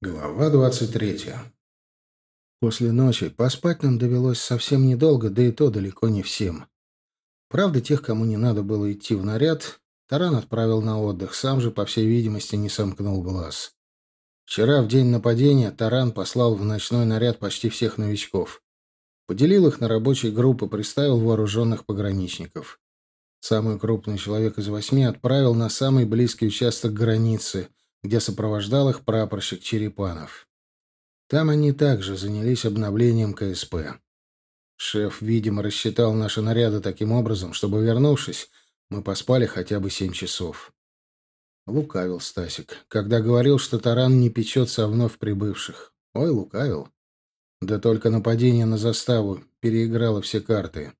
Глава двадцать третья. После ночи поспать нам довелось совсем недолго, да и то далеко не всем. Правда, тех, кому не надо было идти в наряд, Таран отправил на отдых, сам же, по всей видимости, не сомкнул глаз. Вчера, в день нападения, Таран послал в ночной наряд почти всех новичков. Поделил их на рабочие группы, приставил вооруженных пограничников. Самый крупный человек из восьми отправил на самый близкий участок границы — где сопровождал их прапорщик Черепанов. Там они также занялись обновлением КСП. Шеф, видимо, рассчитал наши наряды таким образом, чтобы, вернувшись, мы поспали хотя бы семь часов. Лукавил Стасик, когда говорил, что таран не печется о вновь прибывших. Ой, лукавил. Да только нападение на заставу переиграло все карты.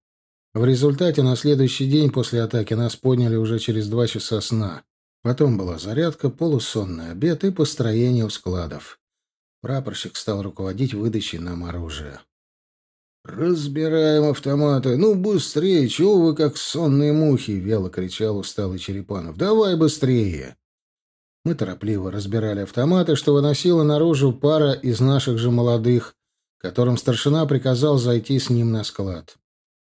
В результате на следующий день после атаки нас подняли уже через два часа сна. Потом была зарядка, полусонный обед и построение у складов. Прапорщик стал руководить выдачей нам оружия. «Разбираем автоматы! Ну, быстрее! Чего вы как сонные мухи?» — вяло кричал усталый Черепанов. «Давай быстрее!» Мы торопливо разбирали автоматы, что выносила наружу пара из наших же молодых, которым старшина приказал зайти с ним на склад.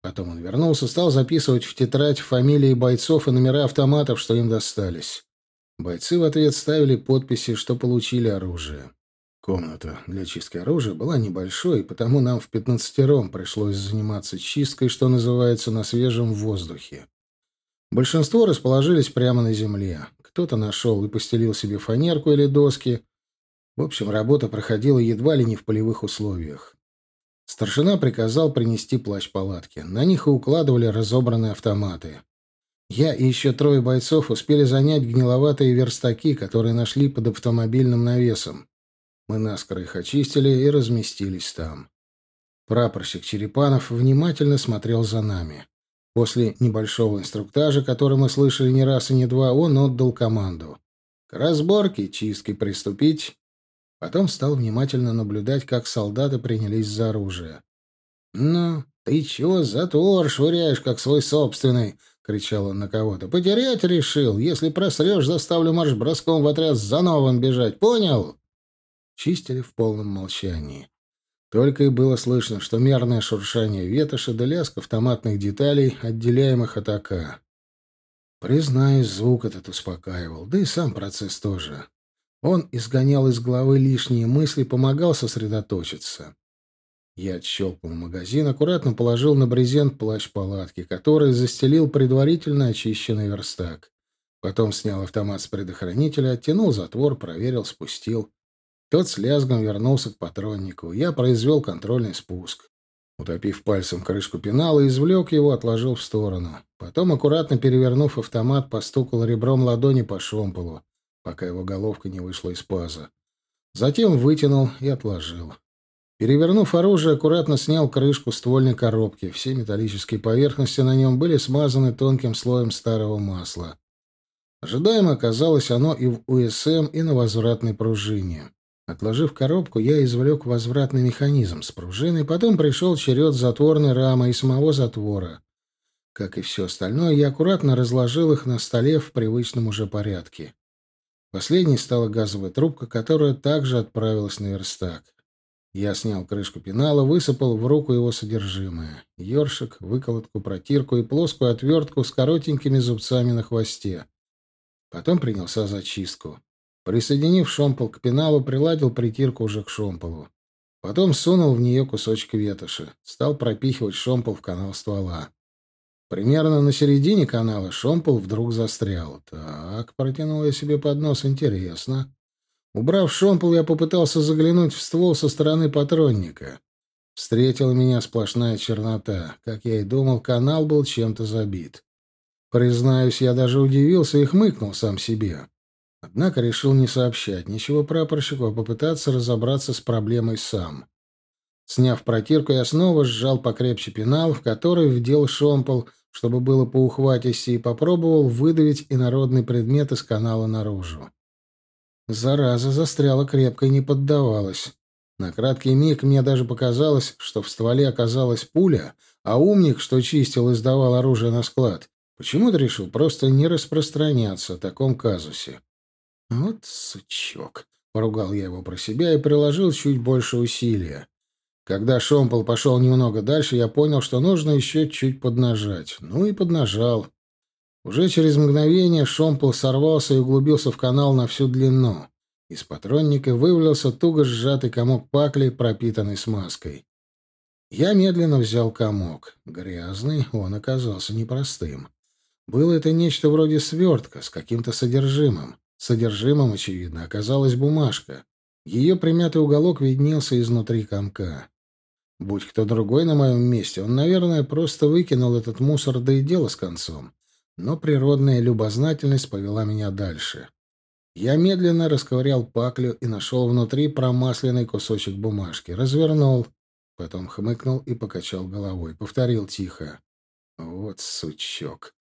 Потом он вернулся, стал записывать в тетрадь фамилии бойцов и номера автоматов, что им достались. Бойцы в ответ ставили подписи, что получили оружие. Комната для чистки оружия была небольшой, потому нам в пятнадцатером пришлось заниматься чисткой, что называется, на свежем воздухе. Большинство расположились прямо на земле. Кто-то нашел и постелил себе фанерку или доски. В общем, работа проходила едва ли не в полевых условиях. Старшина приказал принести плащ-палатки. На них и укладывали разобранные автоматы. Я и еще трое бойцов успели занять гниловатые верстаки, которые нашли под автомобильным навесом. Мы наскоро их очистили и разместились там. Прапорщик Черепанов внимательно смотрел за нами. После небольшого инструктажа, который мы слышали не раз и не два, он отдал команду. К разборке, чистке приступить, Потом стал внимательно наблюдать, как солдаты принялись за оружие. «Ну, ты чего затвор швыряешь, как свой собственный?» — кричал он на кого-то. «Потерять решил. Если просрешь, заставлю марш-броском в отряд за новым бежать. Понял?» Чистили в полном молчании. Только и было слышно, что мерное шуршание ветоши да лязг автоматных деталей, отделяемых от АК. Признаюсь, звук этот успокаивал, да и сам процесс тоже. Он изгонял из головы лишние мысли, помогал сосредоточиться. Я отщелкнул магазин, аккуратно положил на брезент плащ палатки, который застелил предварительно очищенный верстак. Потом снял автомат с предохранителя, оттянул затвор, проверил, спустил. Тот с лязгом вернулся к патроннику. Я произвел контрольный спуск. Утопив пальцем крышку пенала, извлек его, отложил в сторону. Потом, аккуратно перевернув автомат, постукал ребром ладони по шомполу пока его головка не вышла из паза. Затем вытянул и отложил. Перевернув оружие, аккуратно снял крышку ствольной коробки. Все металлические поверхности на нем были смазаны тонким слоем старого масла. Ожидаемо оказалось оно и в УСМ, и на возвратной пружине. Отложив коробку, я извлек возвратный механизм с пружиной, потом пришел черед затворной рамы и самого затвора. Как и все остальное, я аккуратно разложил их на столе в привычном уже порядке. Последней стала газовая трубка, которая также отправилась на верстак. Я снял крышку пенала, высыпал в руку его содержимое. Ёршик, выколотку, протирку и плоскую отвертку с коротенькими зубцами на хвосте. Потом принялся за чистку. Присоединив шомпол к пеналу, приладил притирку уже к шомполу. Потом сунул в нее кусочек ветоши. Стал пропихивать шомпол в канал ствола. Примерно на середине канала шомпол вдруг застрял. Так, протянул я себе под нос, интересно. Убрав шомпол, я попытался заглянуть в ствол со стороны патронника. Встретила меня сплошная чернота. Как я и думал, канал был чем-то забит. Признаюсь, я даже удивился и хмыкнул сам себе. Однако решил не сообщать ничего прапорщику, а попытаться разобраться с проблемой сам. Сняв протирку, я снова сжал покрепче пенал, в который вдел шомпол — чтобы было по ухватисти, и попробовал выдавить инородный предмет из канала наружу. Зараза застряла крепко и не поддавалась. На краткий миг мне даже показалось, что в стволе оказалась пуля, а умник, что чистил и сдавал оружие на склад, почему-то решил просто не распространяться о таком казусе. Вот сучок. Поругал я его про себя и приложил чуть больше усилия. Когда шомпол пошел немного дальше, я понял, что нужно еще чуть поднажать. Ну и поднажал. Уже через мгновение шомпол сорвался и углубился в канал на всю длину. Из патронника вывалился туго сжатый комок пакли, пропитанный смазкой. Я медленно взял комок. Грязный, он оказался непростым. Было это нечто вроде свертка с каким-то содержимым. Содержимым, очевидно, оказалась бумажка. Ее примятый уголок виднелся изнутри комка. Будь кто другой на моем месте, он, наверное, просто выкинул этот мусор, да и дело с концом. Но природная любознательность повела меня дальше. Я медленно расковырял паклю и нашел внутри промасленный кусочек бумажки. Развернул. Потом хмыкнул и покачал головой. Повторил тихо. Вот сучок.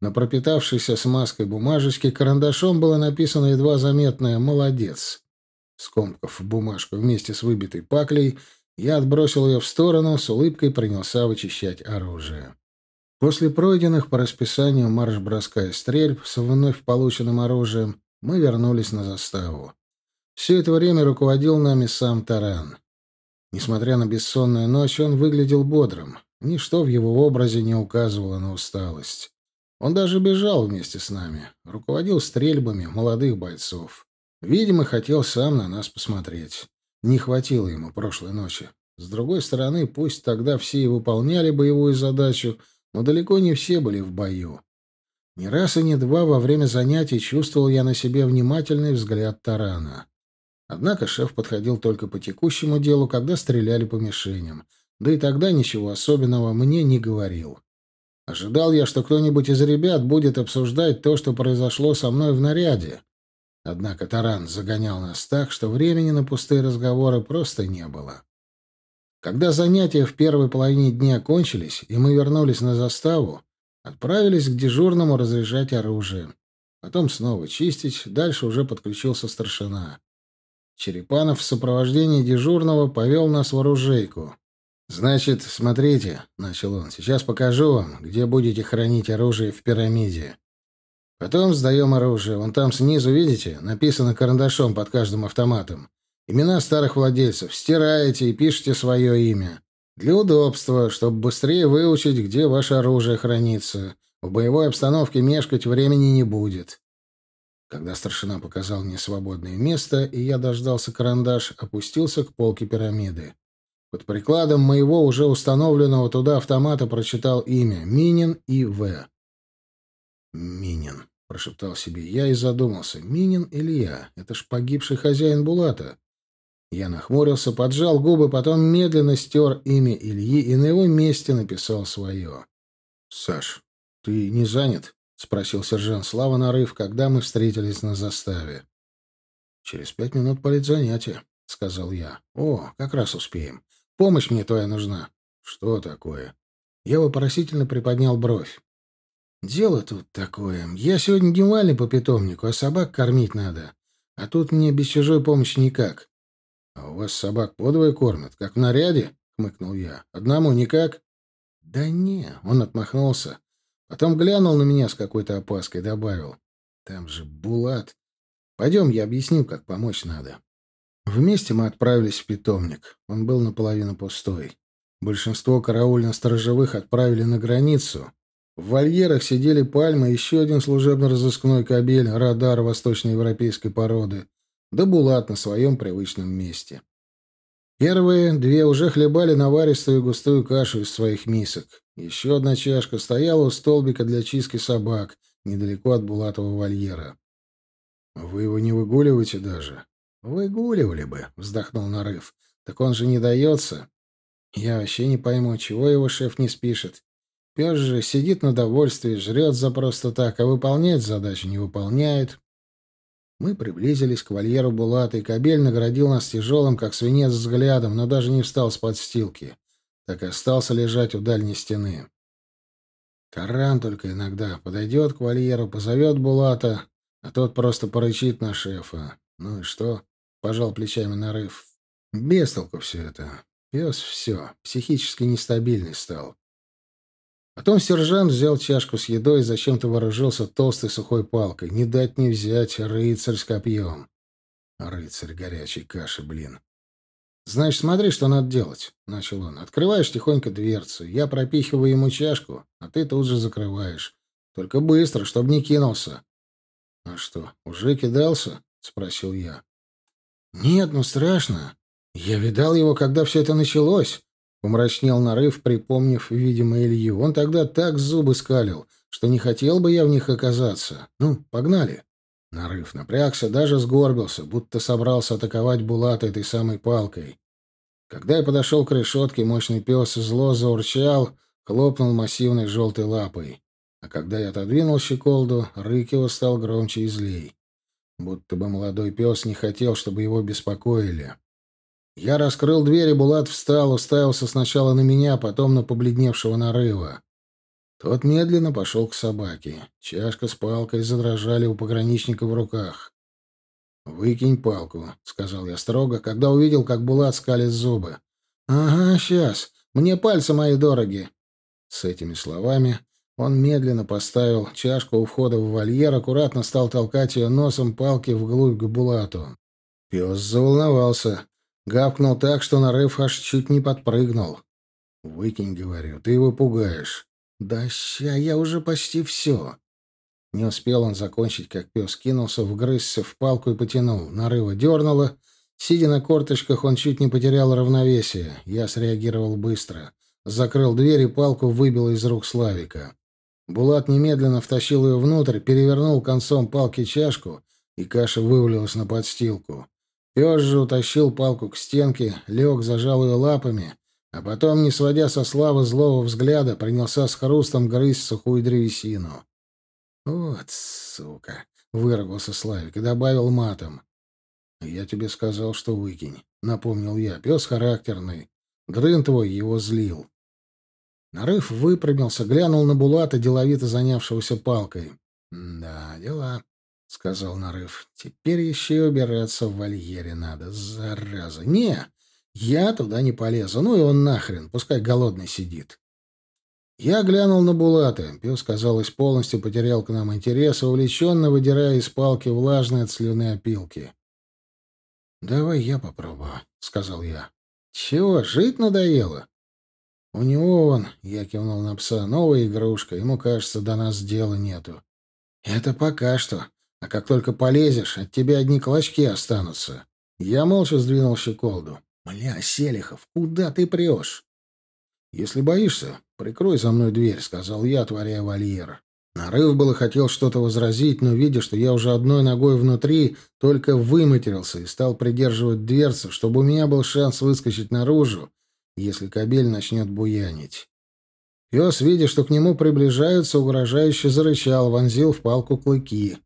На пропитавшейся смазкой бумажечке карандашом было написано едва заметное «Молодец». Скомкав бумажку вместе с выбитой паклей, я отбросил ее в сторону, с улыбкой принялся вычищать оружие. После пройденных по расписанию марш-броска и стрельб с вновь полученным оружием мы вернулись на заставу. Все это время руководил нами сам Таран. Несмотря на бессонную ночь, он выглядел бодрым. Ничто в его образе не указывало на усталость. Он даже бежал вместе с нами, руководил стрельбами молодых бойцов. Видимо, хотел сам на нас посмотреть. Не хватило ему прошлой ночи. С другой стороны, пусть тогда все и выполняли боевую задачу, но далеко не все были в бою. Ни раз и ни два во время занятий чувствовал я на себе внимательный взгляд Тарана. Однако шеф подходил только по текущему делу, когда стреляли по мишеням. Да и тогда ничего особенного мне не говорил. Ожидал я, что кто-нибудь из ребят будет обсуждать то, что произошло со мной в наряде. Однако Таран загонял нас так, что времени на пустые разговоры просто не было. Когда занятия в первой половине дня кончились, и мы вернулись на заставу, отправились к дежурному разряжать оружие. Потом снова чистить, дальше уже подключился старшина. Черепанов в сопровождении дежурного повел нас в оружейку. «Значит, смотрите», — начал он, — «сейчас покажу вам, где будете хранить оружие в пирамиде. Потом сдаем оружие. Вон там снизу, видите, написано карандашом под каждым автоматом. Имена старых владельцев. Стираете и пишете свое имя. Для удобства, чтобы быстрее выучить, где ваше оружие хранится. В боевой обстановке мешкать времени не будет». Когда старшина показал мне свободное место, и я дождался карандаш, опустился к полке пирамиды. Под прикладом моего уже установленного туда автомата прочитал имя Минин И.В. «Минин», — прошептал себе я и задумался. «Минин Илья? Это ж погибший хозяин Булата». Я нахмурился, поджал губы, потом медленно стер имя Ильи и на его месте написал свое. «Саш, ты не занят?» — спросил сержант Слава Нарыв, когда мы встретились на заставе. «Через пять минут политзанятие», — сказал я. «О, как раз успеем. Помощь мне твоя нужна. Что такое? Я вопросительно приподнял бровь. Дело тут такое. Я сегодня дневальный по питомнику, а собак кормить надо. А тут мне без чужой помощи никак. А у вас собак подвое кормят, как в наряде? хмыкнул я. Одному никак? Да не, он отмахнулся. Потом глянул на меня с какой-то опаской, добавил. Там же Булат. Пойдем, я объясню, как помочь надо. Вместе мы отправились в питомник. Он был наполовину пустой. Большинство караульно-сторожевых отправили на границу. В вольерах сидели пальмы, еще один служебно-розыскной кабель, радар восточноевропейской породы, да Булат на своем привычном месте. Первые две уже хлебали наваристую густую кашу из своих мисок. Еще одна чашка стояла у столбика для чистки собак, недалеко от Булатова вольера. «Вы его не выгуливаете даже?» «Выгуливали бы», — вздохнул Нарыв. «Так он же не дается». «Я вообще не пойму, чего его шеф не спишет. Пес же сидит на довольстве, жрет за просто так, а выполнять задачу не выполняет». Мы приблизились к вольеру Булата, и кобель наградил нас тяжелым, как свинец, взглядом, но даже не встал с подстилки. Так и остался лежать у дальней стены. Таран только иногда подойдет к вольеру, позовет Булата, а тот просто порычит на шефа. Ну и что? — пожал плечами нарыв. «Бестолку все это. Пес все, психически нестабильный стал». Потом сержант взял чашку с едой и зачем-то вооружился толстой сухой палкой. Не дать не взять, рыцарь с копьем. Рыцарь горячей каши, блин. «Значит, смотри, что надо делать», — начал он. «Открываешь тихонько дверцу. Я пропихиваю ему чашку, а ты тут же закрываешь. Только быстро, чтобы не кинулся». «А что, уже кидался?» — спросил я. «Нет, ну страшно. Я видал его, когда все это началось», — помрачнел нарыв, припомнив, видимо, Илью. «Он тогда так зубы скалил, что не хотел бы я в них оказаться. Ну, погнали». Нарыв напрягся, даже сгорбился, будто собрался атаковать Булата этой самой палкой. Когда я подошел к решетке, мощный пес зло заурчал, хлопнул массивной желтой лапой. А когда я отодвинул щеколду, рык его стал громче и злей. Будто бы молодой пес не хотел, чтобы его беспокоили. Я раскрыл дверь, и Булат встал, уставился сначала на меня, потом на побледневшего нарыва. Тот медленно пошел к собаке. Чашка с палкой задрожали у пограничника в руках. «Выкинь палку», — сказал я строго, когда увидел, как Булат скалит зубы. «Ага, сейчас. Мне пальцы мои дороги». С этими словами он медленно поставил чашку у входа в вольер, аккуратно стал толкать ее носом палки вглубь к Булату. Пес заволновался. Гавкнул так, что нарыв аж чуть не подпрыгнул. «Выкинь, — говорю, — ты его пугаешь». «Да ща, я уже почти все». Не успел он закончить, как пес кинулся, вгрызся в палку и потянул. Нарыва дернуло. Сидя на корточках, он чуть не потерял равновесие. Я среагировал быстро. Закрыл дверь и палку выбил из рук Славика. Булат немедленно втащил ее внутрь, перевернул концом палки чашку, и каша вывалилась на подстилку. Пес же утащил палку к стенке, лег, зажал ее лапами а потом, не сводя со славы злого взгляда, принялся с хрустом грызть сухую древесину. «Вот, сука!» — выругался Славик и добавил матом. «Я тебе сказал, что выкинь», — напомнил я. «Пес характерный. Дрын твой его злил». Нарыв выпрямился, глянул на Булата, деловито занявшегося палкой. «Да, дела», — сказал Нарыв. «Теперь еще и убираться в вольере надо, зараза. Не, я туда не полезу. Ну и он нахрен, пускай голодный сидит. Я глянул на Булата. Пес, казалось, полностью потерял к нам интерес, увлеченно выдирая из палки влажные от слюны опилки. «Давай я попробую», — сказал я. «Чего, жить надоело?» «У него он, — я кивнул на пса, — новая игрушка. Ему, кажется, до нас дела нету». «Это пока что. А как только полезешь, от тебя одни клочки останутся». Я молча сдвинул щеколду. «Бля, Селихов, куда ты прешь?» «Если боишься, прикрой за мной дверь», — сказал я, отворяя вольер. Нарыв было хотел что-то возразить, но, видя, что я уже одной ногой внутри, только выматерился и стал придерживать дверцу, чтобы у меня был шанс выскочить наружу, если кабель начнет буянить. Пес, видя, что к нему приближаются, угрожающе зарычал, вонзил в палку клыки.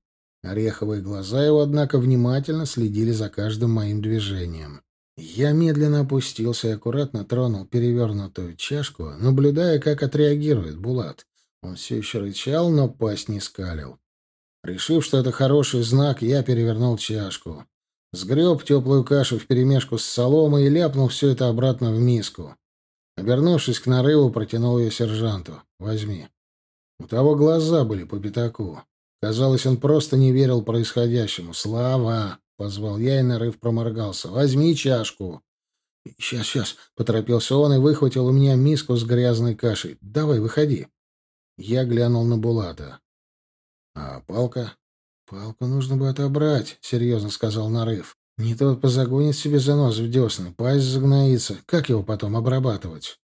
Ореховые глаза его, однако, внимательно следили за каждым моим движением. Я медленно опустился и аккуратно тронул перевернутую чашку, наблюдая, как отреагирует Булат. Он все еще рычал, но пасть не скалил. Решив, что это хороший знак, я перевернул чашку. Сгреб теплую кашу вперемешку с соломой и ляпнул все это обратно в миску. Обернувшись к нарыву, протянул ее сержанту. «Возьми». У того глаза были по пятаку. Казалось, он просто не верил происходящему. «Слава!» позвал я, и нарыв проморгался. «Возьми чашку». «Сейчас, сейчас», — поторопился он и выхватил у меня миску с грязной кашей. «Давай, выходи». Я глянул на Булата. «А палка?» «Палку нужно бы отобрать», — серьезно сказал нарыв. «Не то позагонит себе занос в десны, пасть загноится. Как его потом обрабатывать?»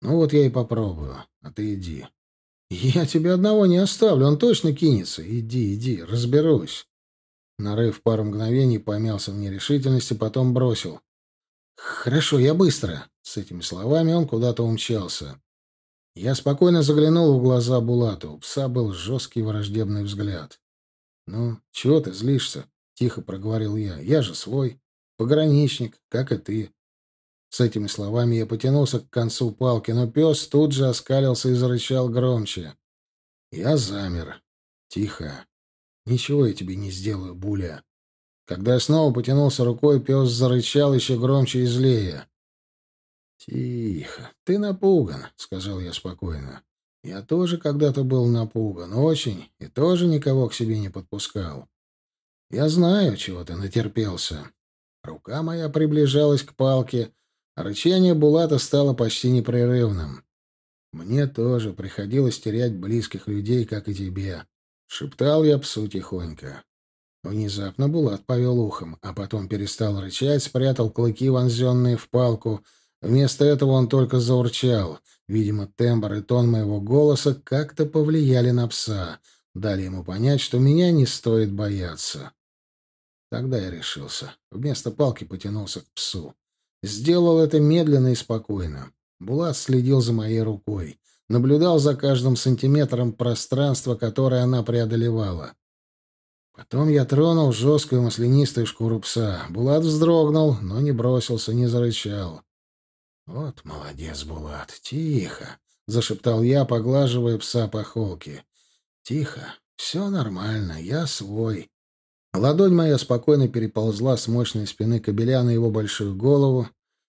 «Ну вот я и попробую. А ты иди». «Я тебя одного не оставлю, он точно кинется. Иди, иди, разберусь». Нарыв пару мгновений помялся в нерешительности, потом бросил. «Хорошо, я быстро». С этими словами он куда-то умчался. Я спокойно заглянул в глаза Булату. У пса был жесткий враждебный взгляд. «Ну, чего ты злишься?» — тихо проговорил я. «Я же свой. Пограничник, как и ты». С этими словами я потянулся к концу палки, но пес тут же оскалился и зарычал громче. Я замер. Тихо. «Ничего я тебе не сделаю, Буля». Когда я снова потянулся рукой, пес зарычал еще громче и злее. «Тихо, ты напуган», — сказал я спокойно. «Я тоже когда-то был напуган, очень, и тоже никого к себе не подпускал. Я знаю, чего ты натерпелся. Рука моя приближалась к палке, рычание Булата стало почти непрерывным. Мне тоже приходилось терять близких людей, как и тебе. Шептал я псу тихонько. Внезапно Булат повел ухом, а потом перестал рычать, спрятал клыки, вонзенные в палку. Вместо этого он только заурчал. Видимо, тембр и тон моего голоса как-то повлияли на пса, дали ему понять, что меня не стоит бояться. Тогда я решился. Вместо палки потянулся к псу. Сделал это медленно и спокойно. Булат следил за моей рукой, наблюдал за каждым сантиметром пространства, которое она преодолевала. Потом я тронул жесткую маслянистую шкуру пса. Булат вздрогнул, но не бросился, не зарычал. «Вот молодец, Булат, тихо!» — зашептал я, поглаживая пса по холке. «Тихо, все нормально, я свой». Ладонь моя спокойно переползла с мощной спины кобеля на его большую голову.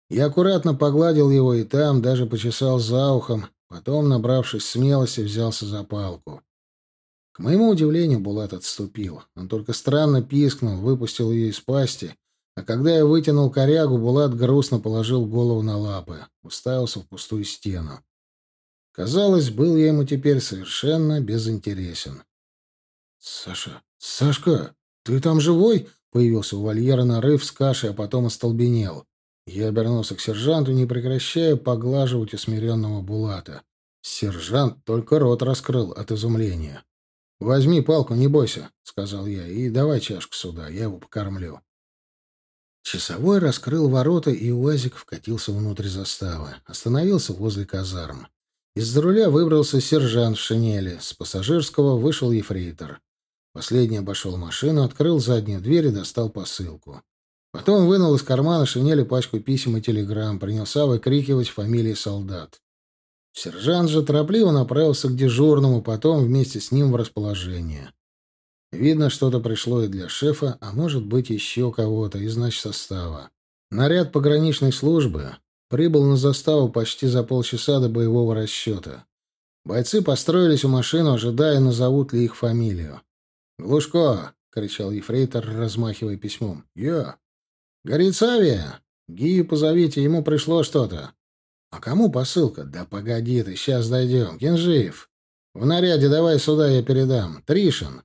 Я аккуратно погладил его и там, даже почесал за ухом, потом, набравшись смелости, взялся за палку. К моему удивлению, Булат отступил. Он только странно пискнул, выпустил ее из пасти, а когда я вытянул корягу, Булат грустно положил голову на лапы, уставился в пустую стену. Казалось, был я ему теперь совершенно безинтересен. «Саша! Сашка! Ты там живой?» Появился у вольера нарыв с кашей, а потом остолбенел. Я обернулся к сержанту, не прекращая поглаживать усмиренного Булата. Сержант только рот раскрыл от изумления. «Возьми палку, не бойся», — сказал я, — «и давай чашку сюда, я его покормлю». Часовой раскрыл ворота, и УАЗик вкатился внутрь заставы. Остановился возле казарм. Из-за руля выбрался сержант в шинели. С пассажирского вышел ефрейтор. Последний обошел машину, открыл заднюю дверь и достал посылку. Потом вынул из кармана шинели пачку писем и телеграмм, принялся выкрикивать фамилии солдат. Сержант же торопливо направился к дежурному, потом вместе с ним в расположение. Видно, что-то пришло и для шефа, а может быть, еще кого-то из нач состава. Наряд пограничной службы прибыл на заставу почти за полчаса до боевого расчета. Бойцы построились у машины, ожидая, назовут ли их фамилию. «Глушко!» — кричал ефрейтор, размахивая письмом. «Я!» «Горит Савия! Гию позовите, ему пришло что-то!» «А кому посылка?» «Да погоди ты, сейчас дойдем. Кенжиев!» «В наряде давай сюда, я передам. Тришин!»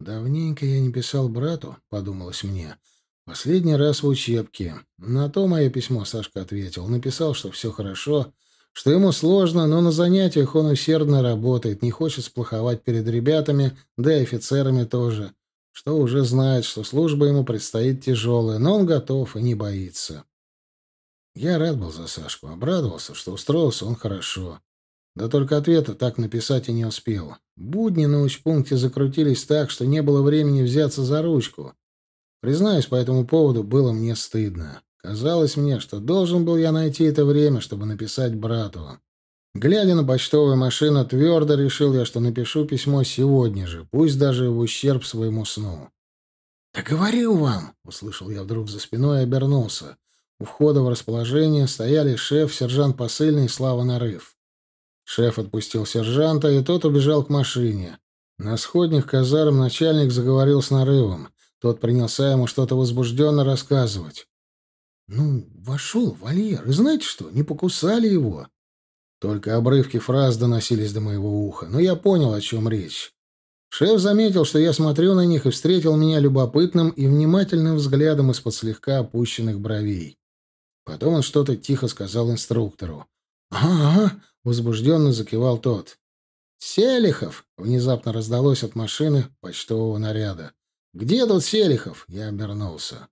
«Давненько я не писал брату», — подумалось мне. «Последний раз в учебке. На то мое письмо Сашка ответил. Написал, что все хорошо, что ему сложно, но на занятиях он усердно работает, не хочет сплоховать перед ребятами, да и офицерами тоже, что уже знает, что служба ему предстоит тяжелая, но он готов и не боится». Я рад был за Сашку, обрадовался, что устроился он хорошо. Да только ответа так написать и не успел. Будни на учпункте закрутились так, что не было времени взяться за ручку. Признаюсь, по этому поводу было мне стыдно. Казалось мне, что должен был я найти это время, чтобы написать брату. Глядя на почтовую машину, твердо решил я, что напишу письмо сегодня же, пусть даже в ущерб своему сну. «Да говорю вам!» — услышал я вдруг за спиной и обернулся. У входа в расположение стояли шеф, сержант посыльный и Слава Нарыв. Шеф отпустил сержанта, и тот убежал к машине. На сходнях казарм начальник заговорил с нарывом. Тот принялся ему что-то возбужденно рассказывать. «Ну, вошел вольер, и знаете что, не покусали его?» Только обрывки фраз доносились до моего уха, но я понял, о чем речь. Шеф заметил, что я смотрю на них, и встретил меня любопытным и внимательным взглядом из-под слегка опущенных бровей. Потом он что-то тихо сказал инструктору. «Ага, ага», — возбужденно закивал тот. «Селихов!» — внезапно раздалось от машины почтового наряда. «Где тут Селихов?» — я обернулся.